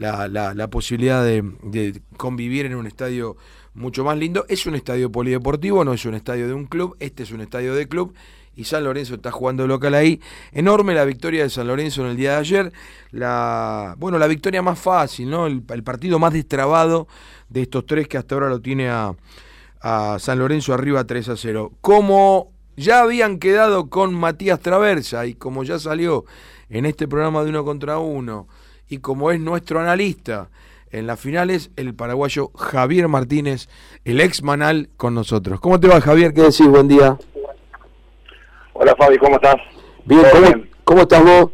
la, la, posibilidad de, convivir en un estadio mucho más lindo. Es un estadio polideportivo, no es un estadio de un club, este es un estadio de club y San Lorenzo está jugando local ahí. Enorme la victoria de San Lorenzo en el día de ayer. La, bueno, la victoria más fácil, ¿no? El, partido más destrabado de estos tres que hasta ahora lo tiene a, a San Lorenzo arriba 3 a 0. Como ya habían quedado con Matías Traversa y como ya salió en este programa de uno contra uno y como es nuestro analista en las finales, el paraguayo Javier Martínez, el ex Manal, con nosotros. ¿Cómo te va Javier? ¿Qué decís? Buen día. Hola Fabi, ¿cómo estás? Bien, ¿cómo, estás vos?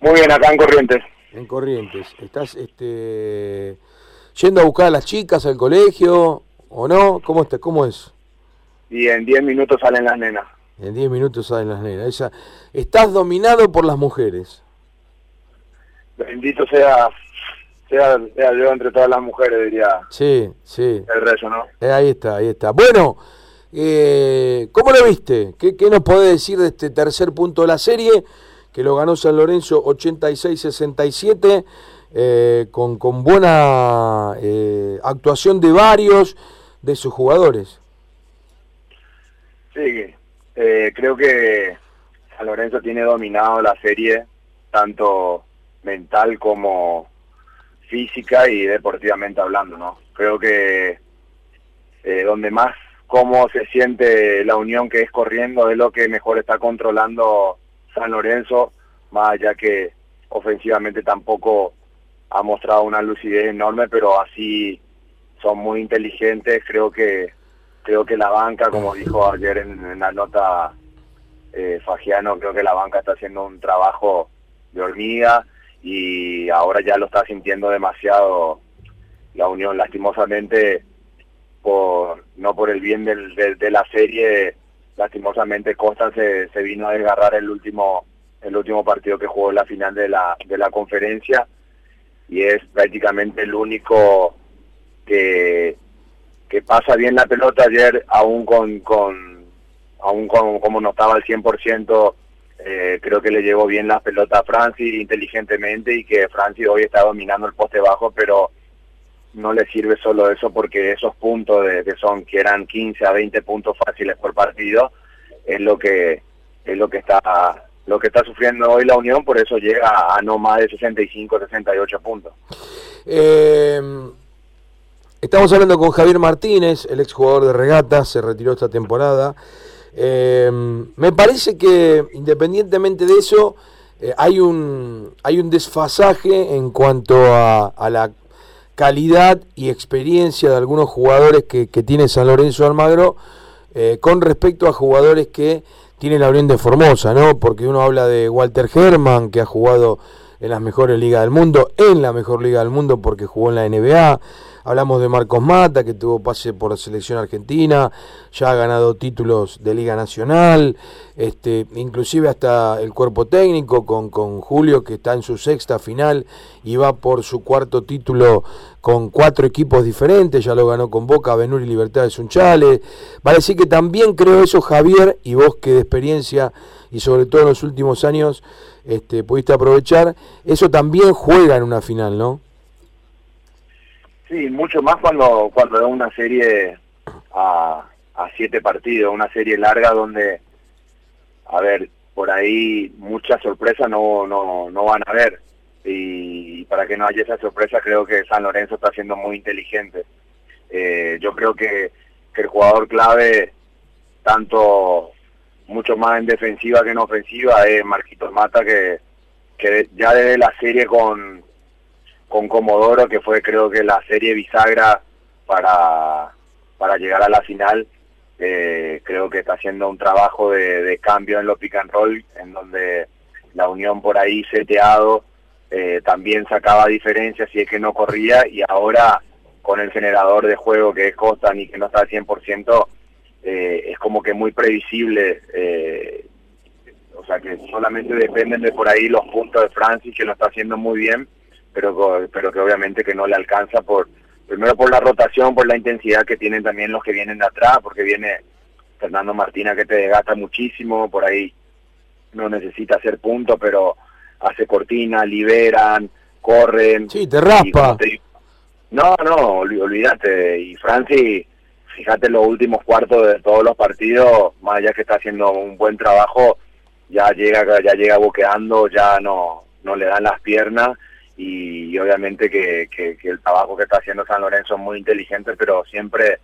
Muy bien, acá en Corrientes. En Corrientes. ¿Estás este, yendo a buscar a las chicas al colegio o no? ¿Cómo, está, cómo es? Y en 10 minutos salen las nenas. En 10 minutos salen las nenas. Esa, estás dominado por las mujeres. Bendito sea, sea, sea yo entre todas las mujeres, diría. Sí, sí. El resto, ¿no? Eh, ahí está, ahí está. Bueno, eh, ¿Cómo lo viste? ¿Qué, nos podés decir de este tercer punto de la serie? Que lo ganó San Lorenzo 86-67, eh, con, con, buena eh, actuación de varios de sus jugadores. Sí, eh, creo que San Lorenzo tiene dominado la serie, tanto mental como física y deportivamente hablando, ¿no? Creo que donde más cómo se siente la unión que es corriendo, es lo que mejor está controlando San Lorenzo, más allá que ofensivamente tampoco ha mostrado una lucidez enorme, pero así son muy inteligentes, creo que creo que la banca, como dijo ayer en, la nota eh, Fagiano, creo que la banca está haciendo un trabajo de hormiga y ahora ya lo está sintiendo demasiado la unión. Lastimosamente por no por el bien del, de, la serie lastimosamente Costa se, se vino a desgarrar el último el último partido que jugó en la final de la de la conferencia y es prácticamente el único que que pasa bien la pelota ayer aún con con aún como no estaba al 100% eh, creo que le llevó bien la pelota a Francis inteligentemente y que Francis hoy está dominando el poste bajo pero no le sirve solo eso porque esos puntos de, que son que eran 15 a 20 puntos fáciles por partido es lo que es lo que está lo que está sufriendo hoy la Unión por eso llega a no más de 65 68 puntos. Eh, estamos hablando con Javier Martínez el exjugador de regata se retiró esta temporada eh, me parece que independientemente de eso eh, hay un hay un desfasaje en cuanto a, a la calidad y experiencia de algunos jugadores que, tiene San Lorenzo Almagro eh, con respecto a jugadores que tiene la Unión de Formosa, ¿no? Porque uno habla de Walter Herman, que ha jugado en las mejores ligas del mundo, en la mejor liga del mundo porque jugó en la NBA, Hablamos de Marcos Mata, que tuvo pase por la selección argentina, ya ha ganado títulos de Liga Nacional, este, inclusive hasta el cuerpo técnico con, con Julio, que está en su sexta final y va por su cuarto título con cuatro equipos diferentes, ya lo ganó con Boca, Benur y Libertad de Sunchales. Vale decir que también creo eso, Javier, y vos que de experiencia y sobre todo en los últimos años este, pudiste aprovechar, eso también juega en una final, ¿no? Sí, mucho más cuando cuando es una serie a, a siete partidos, una serie larga donde, a ver, por ahí muchas sorpresas no, no, no van a haber. Y para que no haya esa sorpresa, creo que San Lorenzo está siendo muy inteligente. Eh, yo creo que, que el jugador clave, tanto mucho más en defensiva que en ofensiva, es Marquito Mata, que, que ya desde la serie con, con Comodoro, que fue creo que la serie bisagra para, para llegar a la final. Eh, creo que está haciendo un trabajo de, cambio en lo pick and roll, en donde la Unión por ahí seteado eh, también sacaba diferencias si es que no corría y ahora con el generador de juego que es Costan y que no está al 100%, eh, es como que muy previsible. Eh, o sea que solamente dependen de por ahí los puntos de Francis, que lo está haciendo muy bien pero, pero que obviamente que no le alcanza por primero por la rotación, por la intensidad que tienen también los que vienen de atrás, porque viene Fernando Martina que te desgasta muchísimo, por ahí no necesita hacer punto, pero hace cortina, liberan, corren. Sí, te raspa. No, no, olvídate. Y Franci, fíjate los últimos cuartos de todos los partidos, más allá que está haciendo un buen trabajo, ya llega ya llega boqueando, ya no, no le dan las piernas y, obviamente que, que, el trabajo que está haciendo San Lorenzo es muy inteligente, pero siempre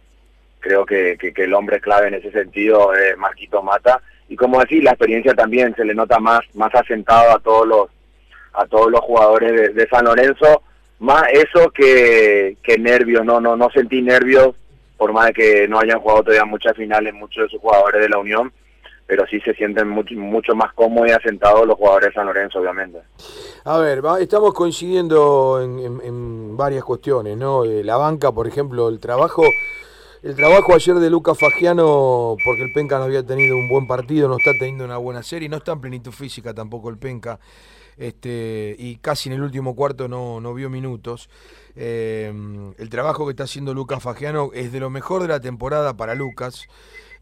creo que, que, el hombre clave en ese sentido es Marquito Mata. Y como decir la experiencia también se le nota más más asentado a todos los a todos los jugadores de, San Lorenzo. Más eso que, que nervios no no no sentí nervios por más de que no hayan jugado todavía muchas finales muchos de sus jugadores de la Unión pero sí se sienten mucho, más cómodos y asentados los jugadores de San Lorenzo, obviamente. A ver, estamos coincidiendo en, en, varias cuestiones, ¿no? la banca, por ejemplo, el trabajo el trabajo ayer de Lucas Fagiano, porque el Penca no había tenido un buen partido, no está teniendo una buena serie, no está en plenitud física tampoco el Penca, este, y casi en el último cuarto no, no vio minutos. Eh, el trabajo que está haciendo Lucas Fagiano es de lo mejor de la temporada para Lucas.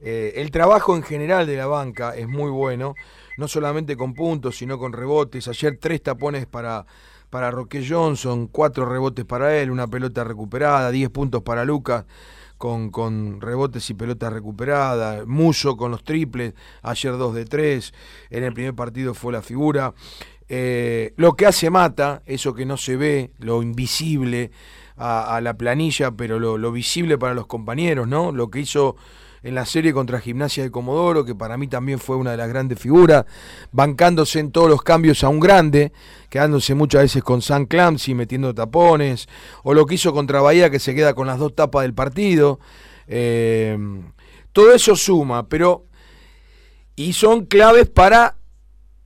Eh, el trabajo en general de la banca es muy bueno, no solamente con puntos, sino con rebotes. Ayer tres tapones para, para Roque Johnson, cuatro rebotes para él, una pelota recuperada, diez puntos para Lucas con, con rebotes y pelota recuperada, Muso con los triples, ayer 2 de 3, en el primer partido fue la figura. Eh, lo que hace Mata, eso que no se ve, lo invisible a, la planilla, pero lo, lo, visible para los compañeros, ¿no? Lo que hizo en la serie contra Gimnasia de Comodoro, que para mí también fue una de las grandes figuras, bancándose en todos los cambios a un grande, quedándose muchas veces con San Clancy metiendo tapones, o lo que hizo contra Bahía, que se queda con las dos tapas del partido. Eh, todo eso suma, pero. Y son claves para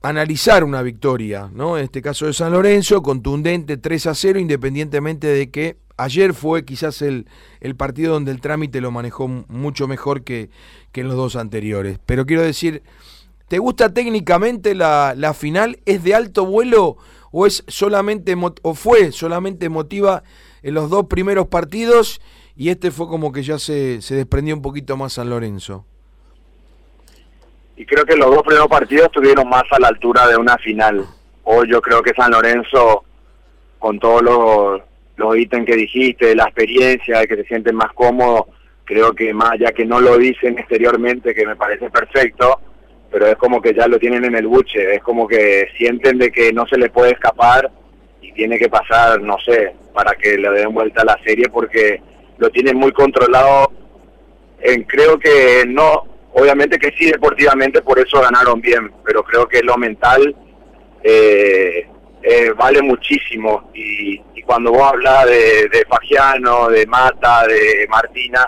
analizar una victoria, ¿no? En este caso de San Lorenzo, contundente 3 a 0, independientemente de que ayer fue quizás el, el, partido donde el trámite lo manejó mucho mejor que, que, en los dos anteriores. Pero quiero decir, ¿te gusta técnicamente la, la final? ¿Es de alto vuelo o es solamente o fue solamente emotiva en los dos primeros partidos y este fue como que ya se, se desprendió un poquito más San Lorenzo? Y creo que los dos primeros partidos estuvieron más a la altura de una final. Hoy yo creo que San Lorenzo, con todos los los ítems que dijiste, la experiencia, de que se sienten más cómodos, creo que más ya que no lo dicen exteriormente, que me parece perfecto, pero es como que ya lo tienen en el buche, es como que sienten de que no se les puede escapar y tiene que pasar, no sé, para que le den vuelta a la serie porque lo tienen muy controlado. En, creo que no, obviamente que sí deportivamente, por eso ganaron bien, pero creo que lo mental eh, eh, vale muchísimo. Y, cuando vos hablas de, de Fagiano, de Mata, de Martina,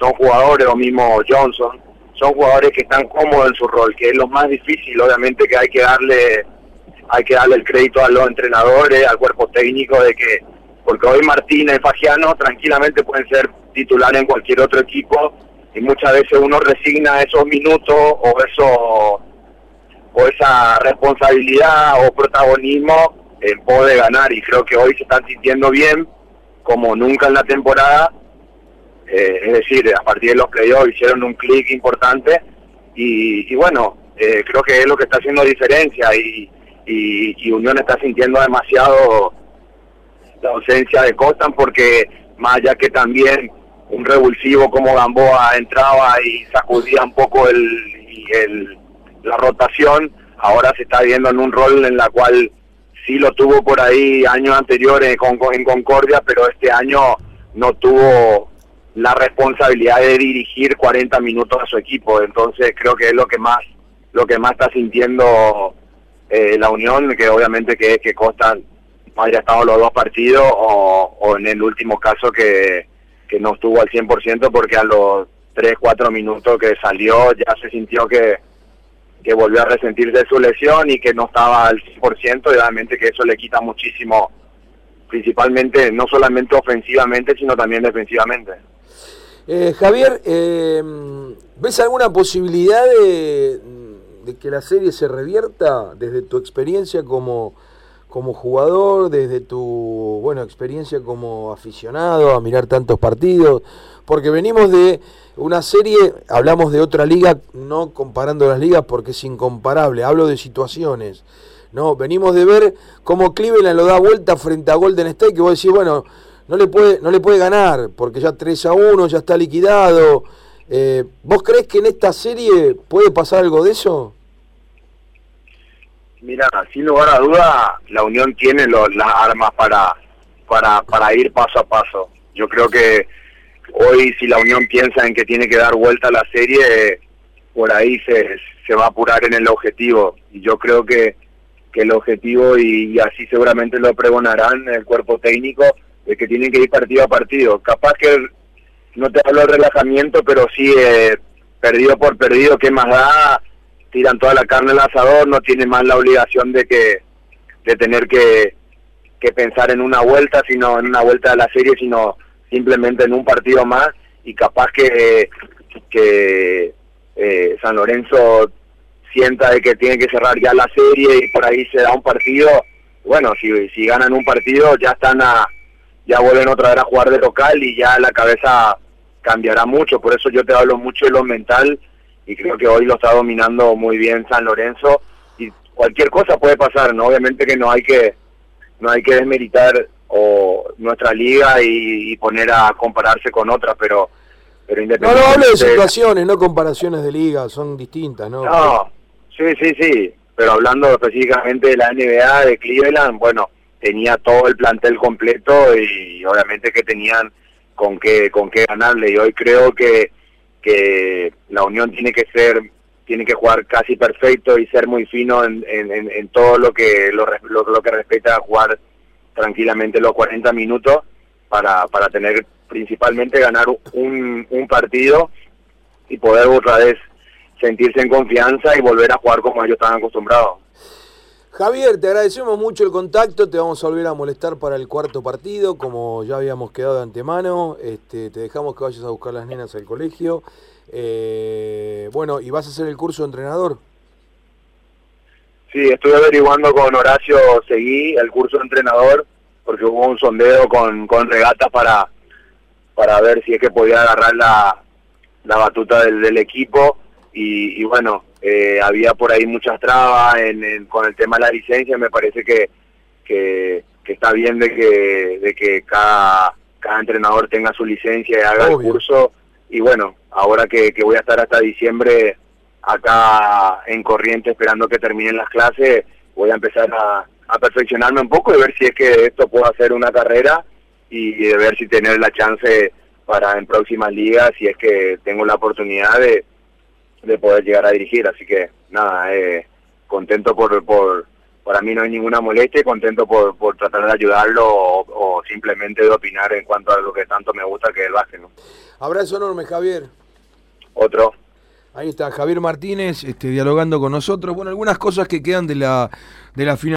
son jugadores, o mismo Johnson, son jugadores que están cómodos en su rol, que es lo más difícil, obviamente que hay que darle hay que darle el crédito a los entrenadores, al cuerpo técnico de que porque hoy Martina y Fagiano tranquilamente pueden ser titulares en cualquier otro equipo y muchas veces uno resigna esos minutos o eso o esa responsabilidad o protagonismo en poder ganar y creo que hoy se están sintiendo bien como nunca en la temporada. Eh, es decir, a partir de los playoffs hicieron un clic importante y, bueno, eh, creo que es lo que está haciendo diferencia y, Unión está sintiendo demasiado la ausencia de Costan porque más allá que también un revulsivo como Gamboa entraba y sacudía un poco el, la rotación, ahora se está viendo en un rol en la cual sí lo tuvo por ahí años anteriores con, en Concordia, pero este año no tuvo la responsabilidad de dirigir 40 minutos a su equipo. Entonces creo que es lo que más lo que más está sintiendo eh, la Unión, que obviamente que, que Costa no estado los dos partidos o, o en el último caso que, que no estuvo al 100% porque a los 3, 4 minutos que salió ya se sintió que, que volvió a resentir de su lesión y que no estaba al 100% y obviamente que eso le quita muchísimo, principalmente no solamente ofensivamente, sino también defensivamente. Eh, Javier, eh, ¿ves alguna posibilidad de, que la serie se revierta desde tu experiencia como, como jugador, desde tu bueno experiencia como aficionado a mirar tantos partidos? Porque venimos de una serie, hablamos de otra liga, no comparando las ligas porque es incomparable, hablo de situaciones. No, venimos de ver cómo Cleveland lo da vuelta frente a Golden State, que vos decís, bueno, no le puede, no le puede ganar, porque ya 3 a 1, ya está liquidado. Eh, ¿Vos crees que en esta serie puede pasar algo de eso? Mira, sin lugar a duda, la Unión tiene las armas para, para, para ir paso a paso. Yo creo que hoy si la Unión piensa en que tiene que dar vuelta a la serie, por ahí se, se va a apurar en el objetivo. Y yo creo que, que el objetivo, y, así seguramente lo pregonarán el cuerpo técnico, es que tienen que ir partido a partido. Capaz que no te hablo de relajamiento, pero sí eh, perdido por perdido, ¿qué más da? Tiran toda la carne al asador, no tiene más la obligación de que de tener que, que pensar en una vuelta, sino en una vuelta de la serie, sino simplemente en un partido más. Y capaz que, que eh, San Lorenzo sienta de que tiene que cerrar ya la serie y por ahí se da un partido, bueno, si, si ganan un partido ya están a, ya vuelven otra vez a jugar de local y ya la cabeza cambiará mucho, por eso yo te hablo mucho de lo mental y creo que hoy lo está dominando muy bien San Lorenzo y cualquier cosa puede pasar, ¿no? Obviamente que no hay que no hay que desmeritar o nuestra liga y, poner a compararse con otra, pero pero independientemente No, no hablo de situaciones, no comparaciones de ligas, son distintas, ¿no? No, sí, sí, sí, pero hablando específicamente de la NBA de Cleveland, bueno, tenía todo el plantel completo y obviamente que tenían con qué con qué ganarle y hoy creo que que la Unión tiene que ser tiene que jugar casi perfecto y ser muy fino en, en, todo lo que lo, lo, que respecta a jugar tranquilamente los 40 minutos para, para tener principalmente ganar un, un partido y poder otra vez sentirse en confianza y volver a jugar como ellos estaban acostumbrados. Javier, te agradecemos mucho el contacto, te vamos a volver a molestar para el cuarto partido, como ya habíamos quedado de antemano, este, te dejamos que vayas a buscar las nenas al colegio. Eh, bueno, ¿y vas a hacer el curso de entrenador? Sí, estuve averiguando con Horacio Seguí el curso de entrenador, porque hubo un sondeo con, con regata para, para ver si es que podía agarrar la, la batuta del, del equipo y, bueno, eh, había por ahí muchas trabas en, con el tema de la licencia, me parece que, que, está bien de que, de que cada, cada entrenador tenga su licencia y haga el curso, y bueno, ahora que, que voy a estar hasta diciembre acá en corriente esperando que terminen las clases, voy a empezar a, a perfeccionarme un poco y ver si es que esto puedo hacer una carrera y, y de ver si tener la chance para en próximas ligas, si es que tengo la oportunidad de de poder llegar a dirigir. Así que nada, eh, contento por, por, para mí no hay ninguna molestia, contento por, por tratar de ayudarlo o, simplemente de opinar en cuanto a lo que tanto me gusta que es el básquet. ¿no? Abrazo enorme, Javier. Otro. Ahí está Javier Martínez este, dialogando con nosotros. Bueno, algunas cosas que quedan de la, de la final.